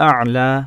أعلى